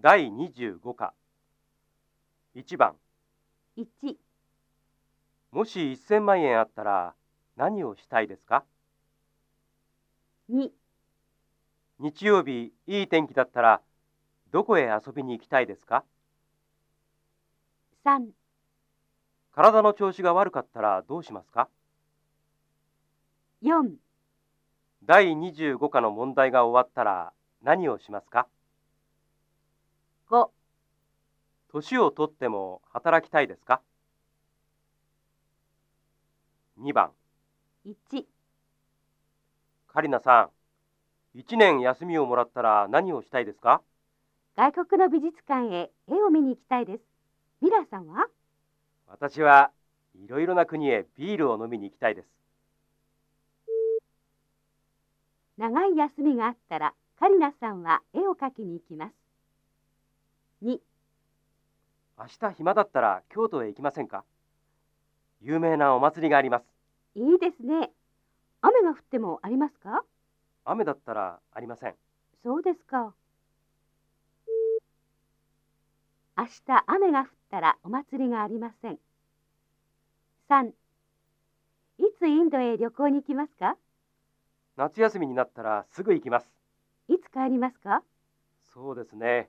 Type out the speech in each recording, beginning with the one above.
第25課。1番。1、もし1000万円あったら何をしたいですか？2、日曜日いい天気だったらどこへ遊びに行きたいですか？3、体の調子が悪かったらどうしますか？4、第25課の問題が終わったら何をしますか5、年をとっても働きたいですか？2番。1、カリナさん1年休みをもらったら何をしたいですか？外国の美術館へ絵を見に行きたいです。ミラーさんは？私はいろいろな国へビールを飲みに行きたいです。長い休みがあったらカリナさんは絵を描きに行きます。2、明日暇だったら京都へ行きませんか？有名なお祭りがあります。いいですね。雨が降ってもありますか？雨だったらありません。そうですか。明日雨が降ったらお祭りがありません。3、いつインドへ旅行に行きますか？夏休みになったらすぐ行きます。いつ帰りますか？そうですね。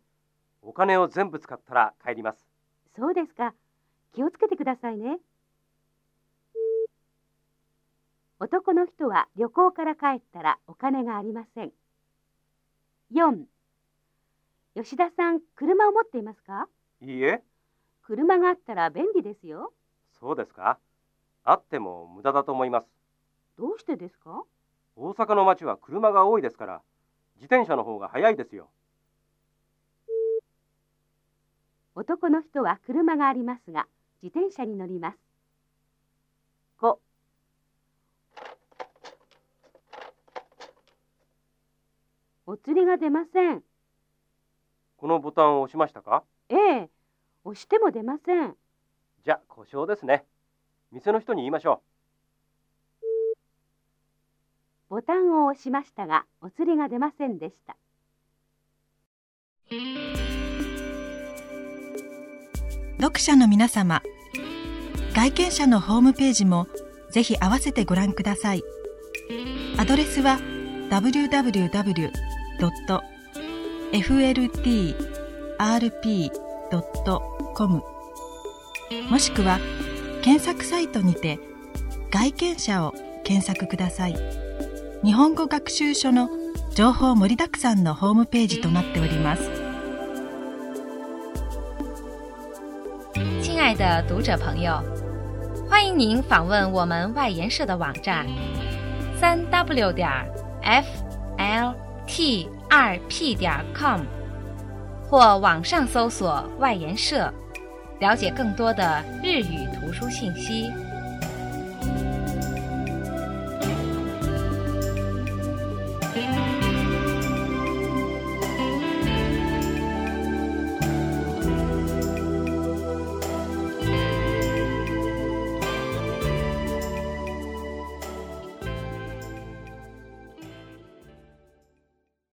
お金を全部使ったら帰りますそうですか。気をつけてくださいね。男の人は旅行から帰ったらお金がありません。4. 吉田さん、車を持っていますか？いいえ車があったら便利ですよ。そうですかあっても無駄だと思いますどうしてですか？大阪の街は車が多いですから自転車の方が早いですよ男の人は車がありますが、自転車に乗ります。5. お釣りが出ません。このボタンを押しましたか？ええ、押しても出ません。じゃ故障ですね店の人に言いましょボタンを押しましたが、お釣りが出ませんでした。読者の皆様、外見者のホームページもぜひ合わせてご覧ください。アドレスは www.fltrp.com もしくは検索サイトにて外見者を検索ください。日本語学習書の情報盛りだくさんのホームページとなっております。亲爱的读者朋友，欢迎您访问我们外研社的网站，三 w 点 fltrp 点 com 或网上搜索外研社，了解更多的日语图书信息。